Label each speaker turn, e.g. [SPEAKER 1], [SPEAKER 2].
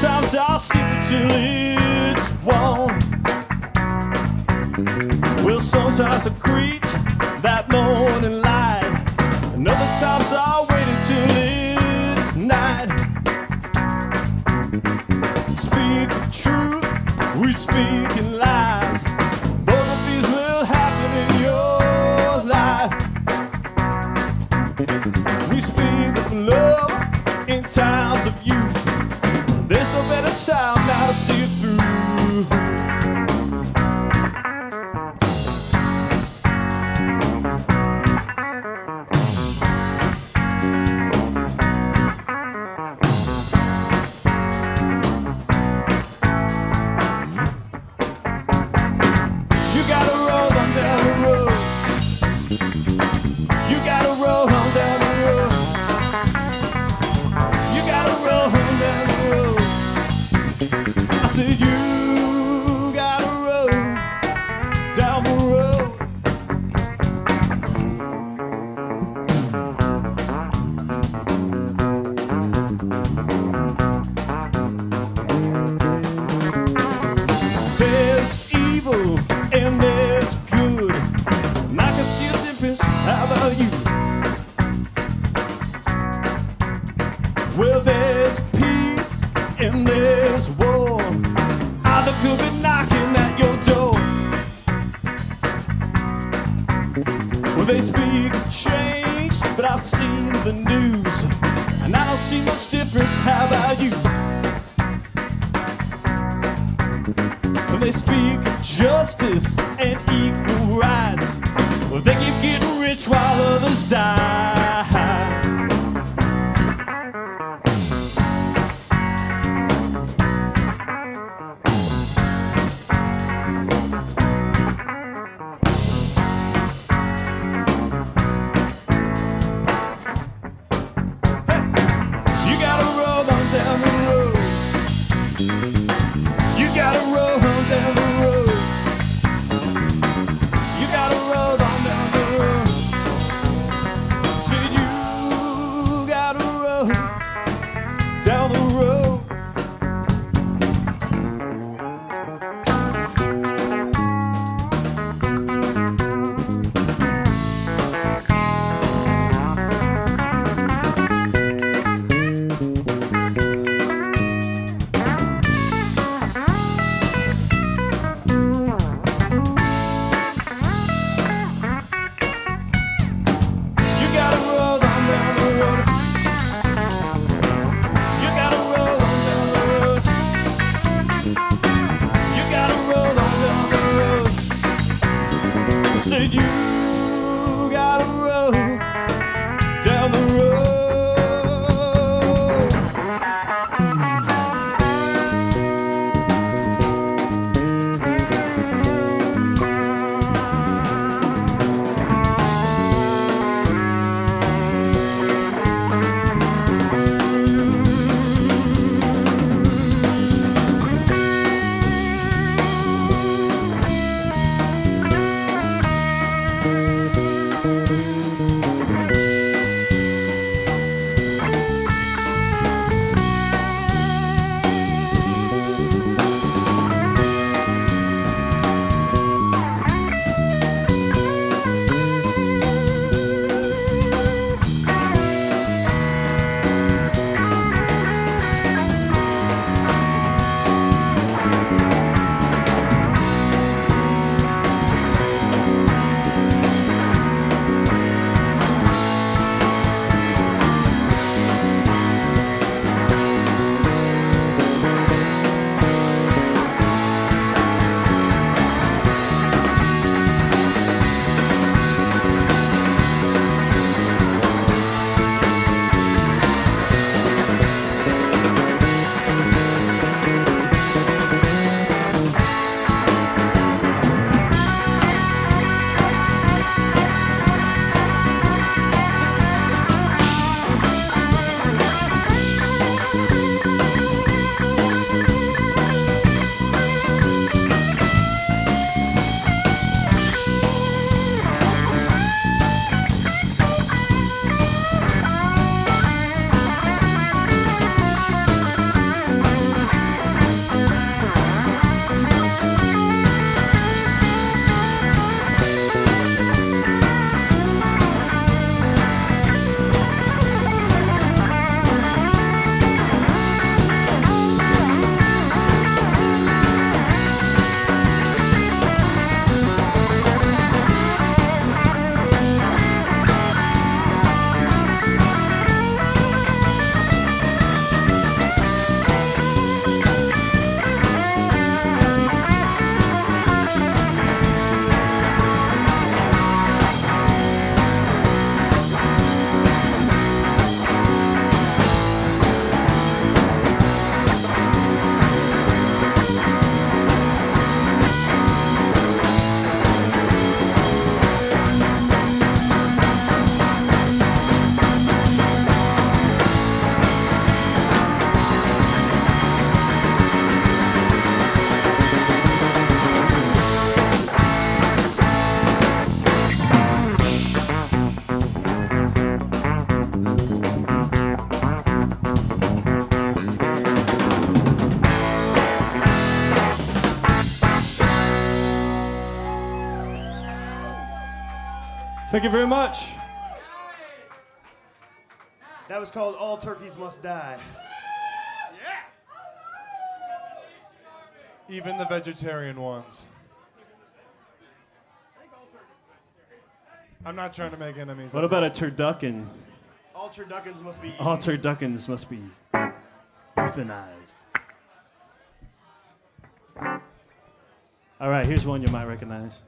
[SPEAKER 1] times I'll sleep until it's warm. Well, sometimes agree that morning life. Another times I greet that truth, we speak lies. Both of these will happen in your life. We speak of love in times of youth. There's no better time now to see it through. There's war. Either could be knocking at your door. Well, they speak change, but I've seen the news. And I don't see much difference. How about you? When they speak justice and equal rights, well, they keep getting rich while others die. said you Thank you very much.
[SPEAKER 2] That was called All Turkeys Must Die.
[SPEAKER 3] Even the vegetarian ones. I'm not trying to make enemies.
[SPEAKER 1] What about a turducken?
[SPEAKER 2] All turduckens must be.
[SPEAKER 1] All turduckens must be euthanized. All right, here's one you might recognize.